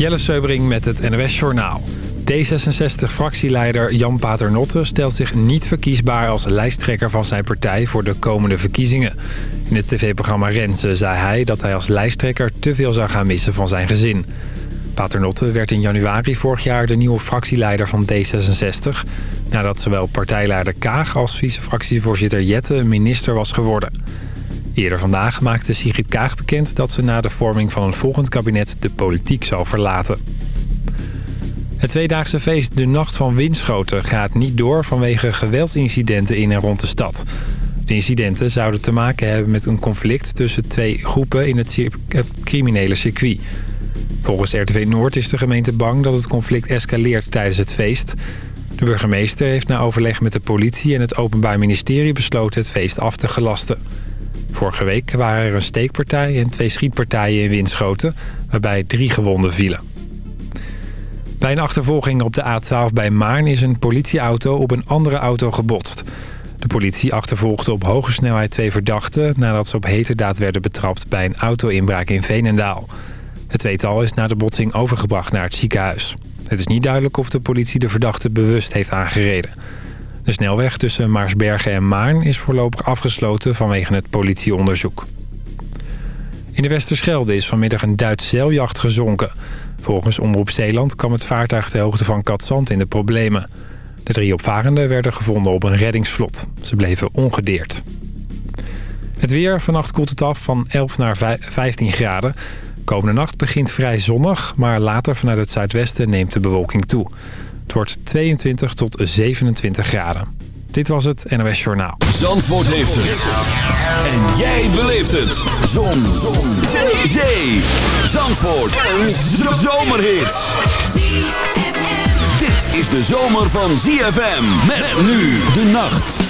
Jelle Seubring met het NOS Journaal. D66-fractieleider Jan Paternotte stelt zich niet verkiesbaar als lijsttrekker van zijn partij voor de komende verkiezingen. In het tv-programma Renze zei hij dat hij als lijsttrekker te veel zou gaan missen van zijn gezin. Paternotte werd in januari vorig jaar de nieuwe fractieleider van D66... nadat zowel partijleider Kaag als vice-fractievoorzitter Jette minister was geworden. Eerder vandaag maakte Sigrid Kaag bekend dat ze na de vorming van een volgend kabinet de politiek zal verlaten. Het tweedaagse feest De Nacht van Winschoten gaat niet door vanwege geweldsincidenten in en rond de stad. De incidenten zouden te maken hebben met een conflict tussen twee groepen in het criminele circuit. Volgens RTV Noord is de gemeente bang dat het conflict escaleert tijdens het feest. De burgemeester heeft na overleg met de politie en het Openbaar Ministerie besloten het feest af te gelasten. Vorige week waren er een steekpartij en twee schietpartijen in Winschoten, waarbij drie gewonden vielen. Bij een achtervolging op de A12 bij Maarn is een politieauto op een andere auto gebotst. De politie achtervolgde op hoge snelheid twee verdachten... nadat ze op heterdaad werden betrapt bij een auto-inbraak in Veenendaal. Het tweetal is na de botsing overgebracht naar het ziekenhuis. Het is niet duidelijk of de politie de verdachte bewust heeft aangereden. De snelweg tussen Maarsbergen en Maarn is voorlopig afgesloten vanwege het politieonderzoek. In de Westerschelde is vanmiddag een Duits zeiljacht gezonken. Volgens Omroep Zeeland kwam het vaartuig ter hoogte van Katzand in de problemen. De drie opvarenden werden gevonden op een reddingsvlot. Ze bleven ongedeerd. Het weer, vannacht koelt het af van 11 naar 15 graden. Komende nacht begint vrij zonnig, maar later vanuit het zuidwesten neemt de bewolking toe. Het wordt 22 tot 27 graden. Dit was het NOS Journaal. Zandvoort heeft het. En jij beleeft het. Zon. Zon. Zee. Zee. Zandvoort. Een zomerhit. Dit is de zomer van ZFM. Met nu de nacht.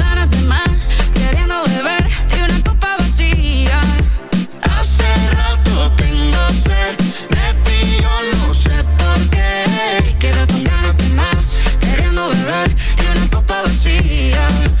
fantasía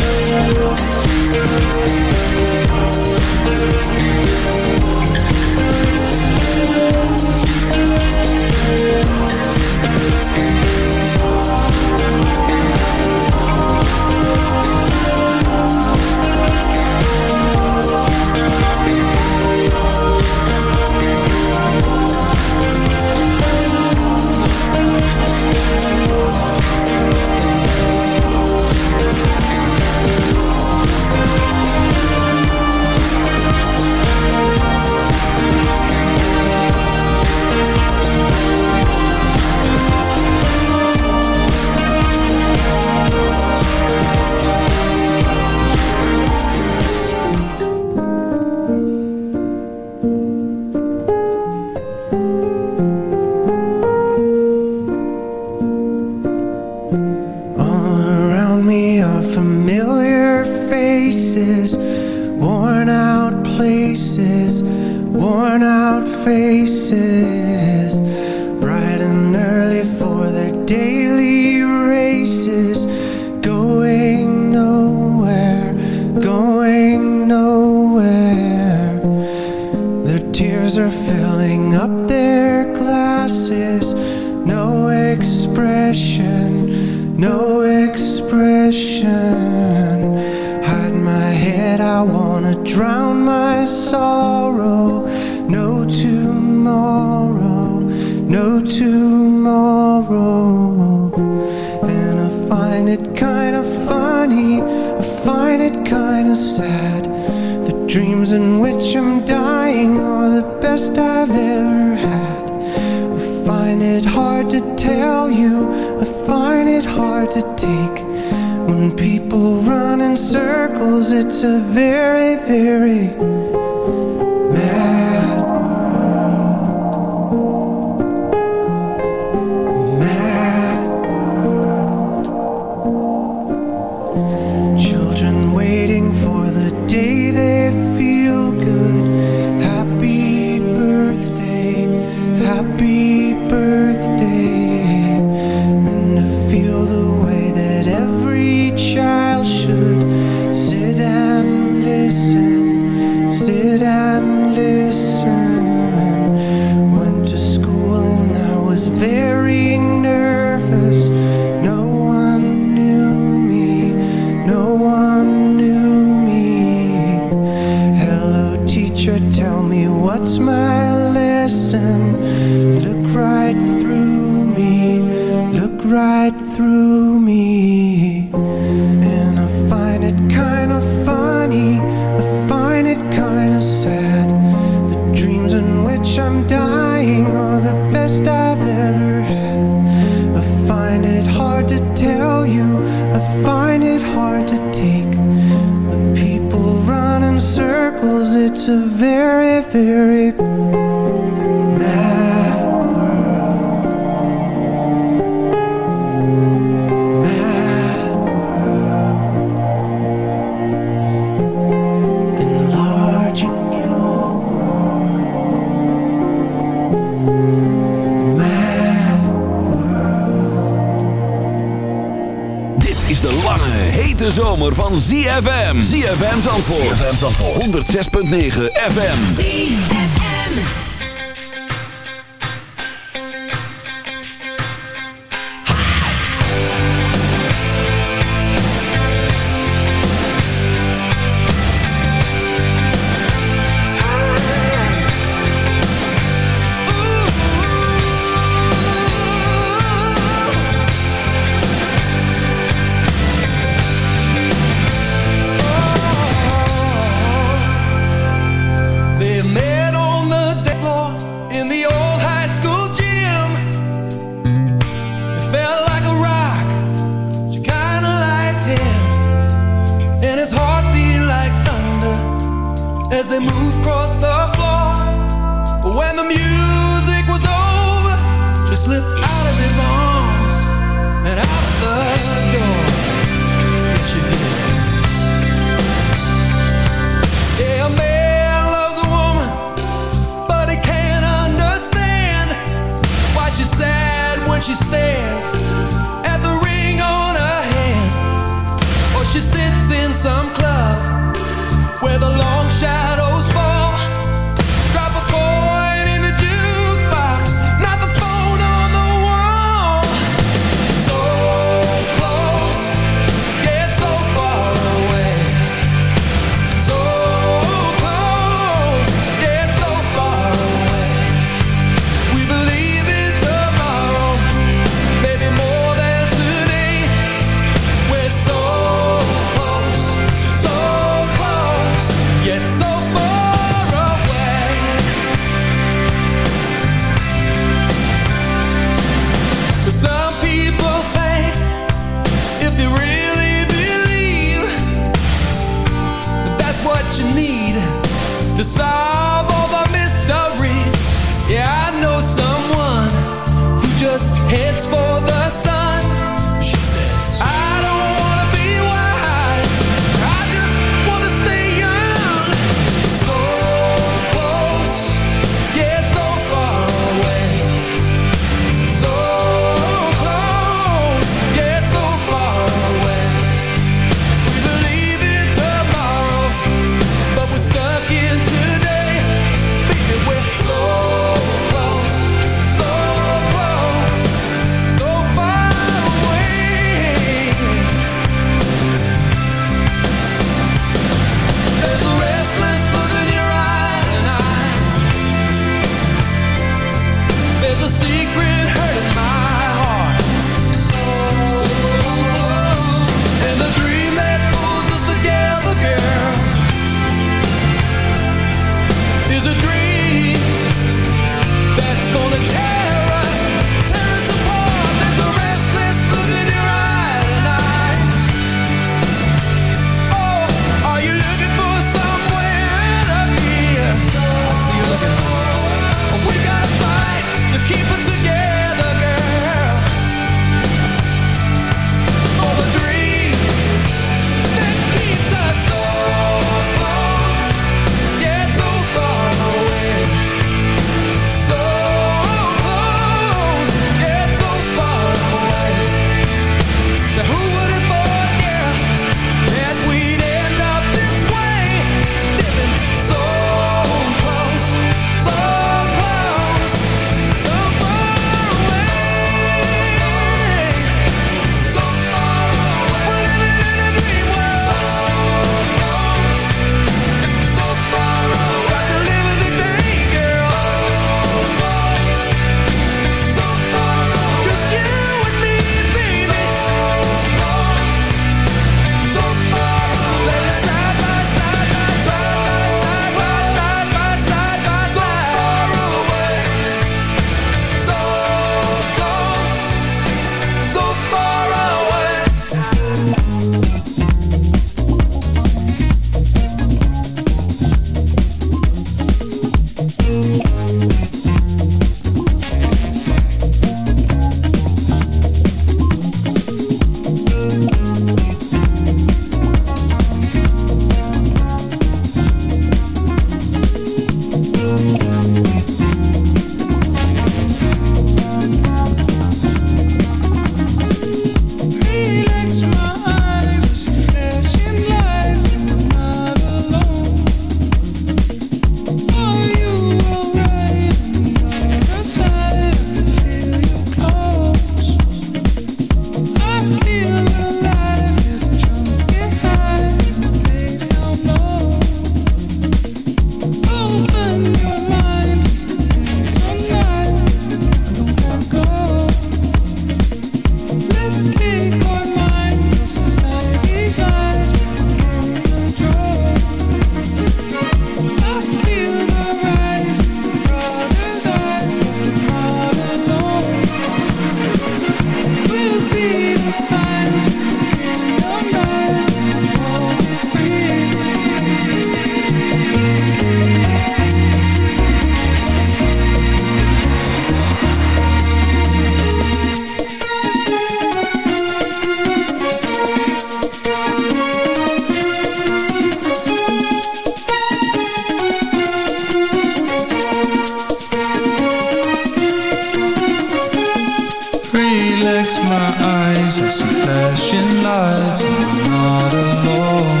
Relax my eyes, I see flashing lights I'm not alone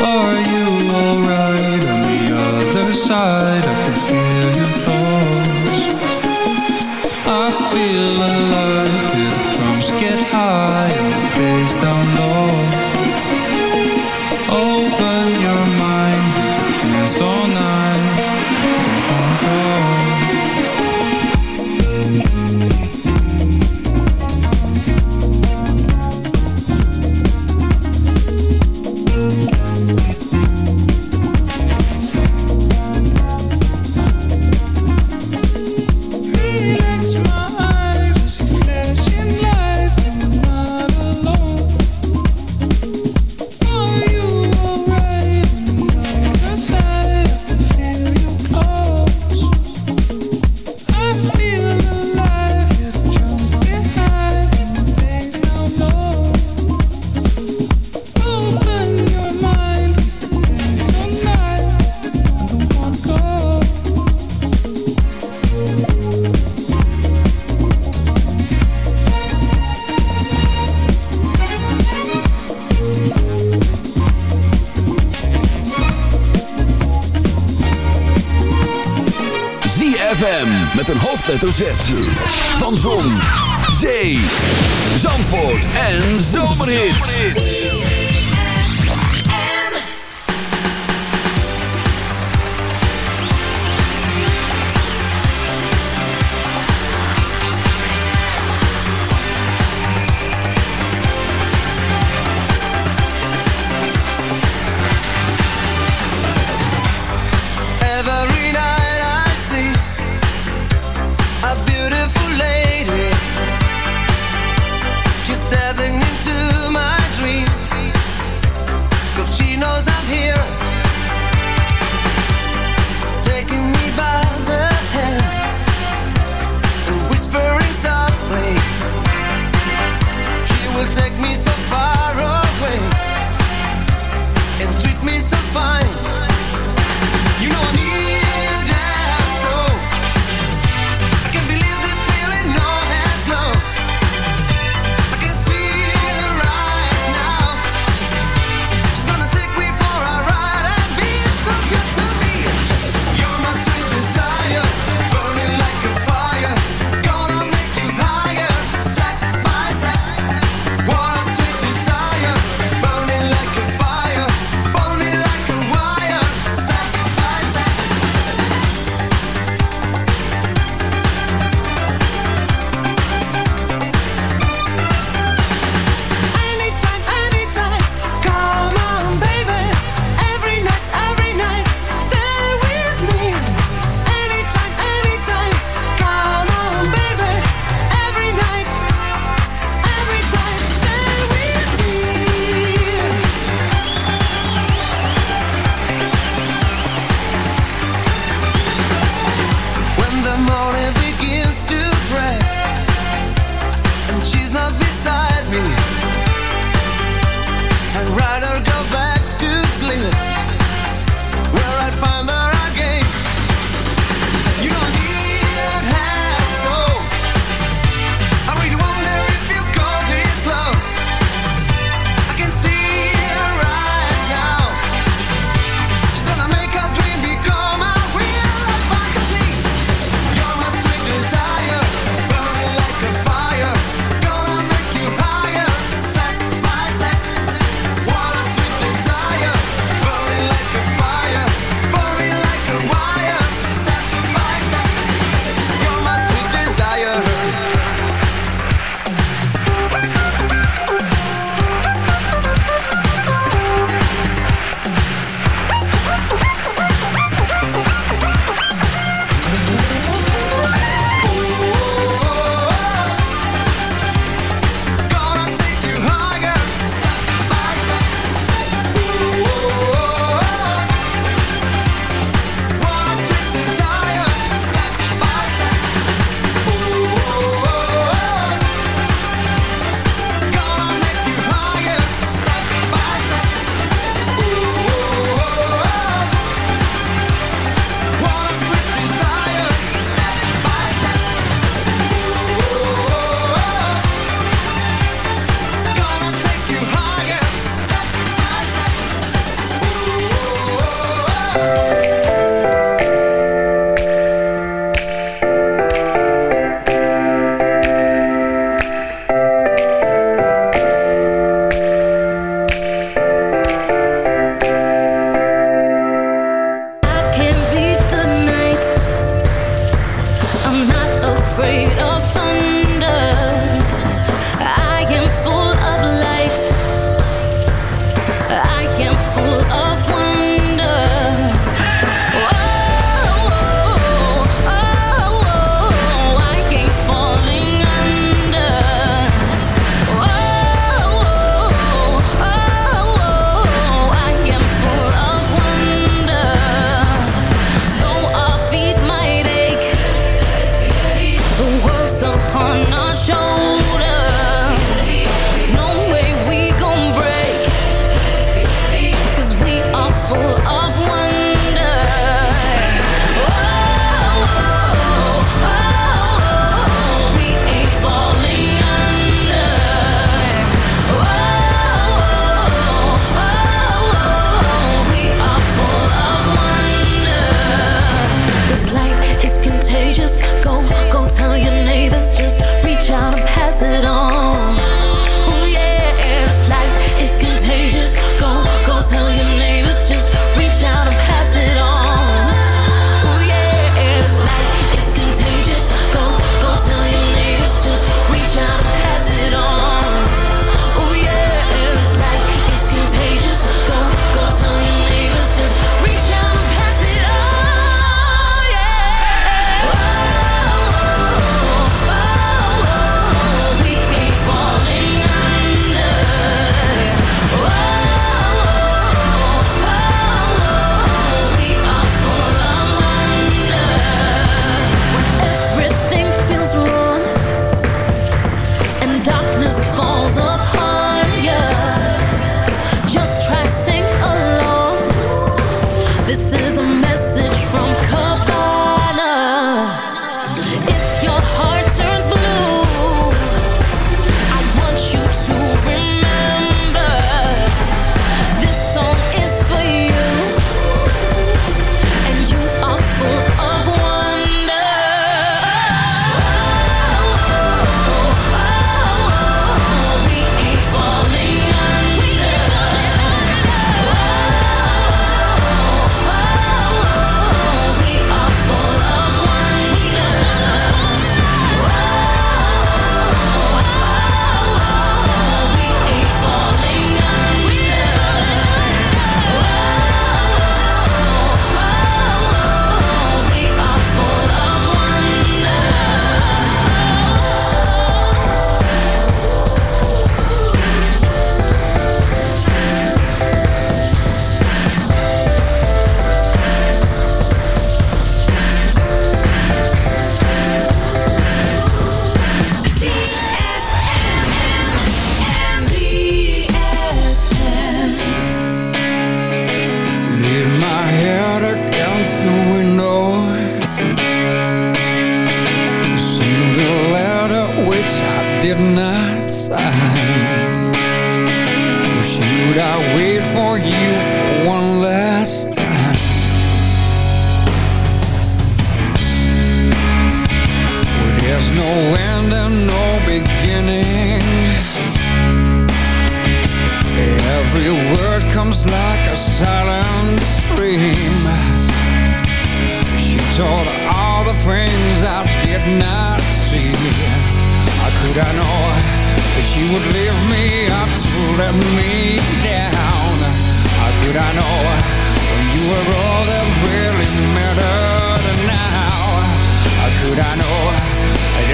Are you alright on the other side? Hoofdletter Z.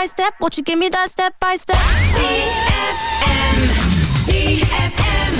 by step. Won't you give me that step by step? ZFM. ZFM.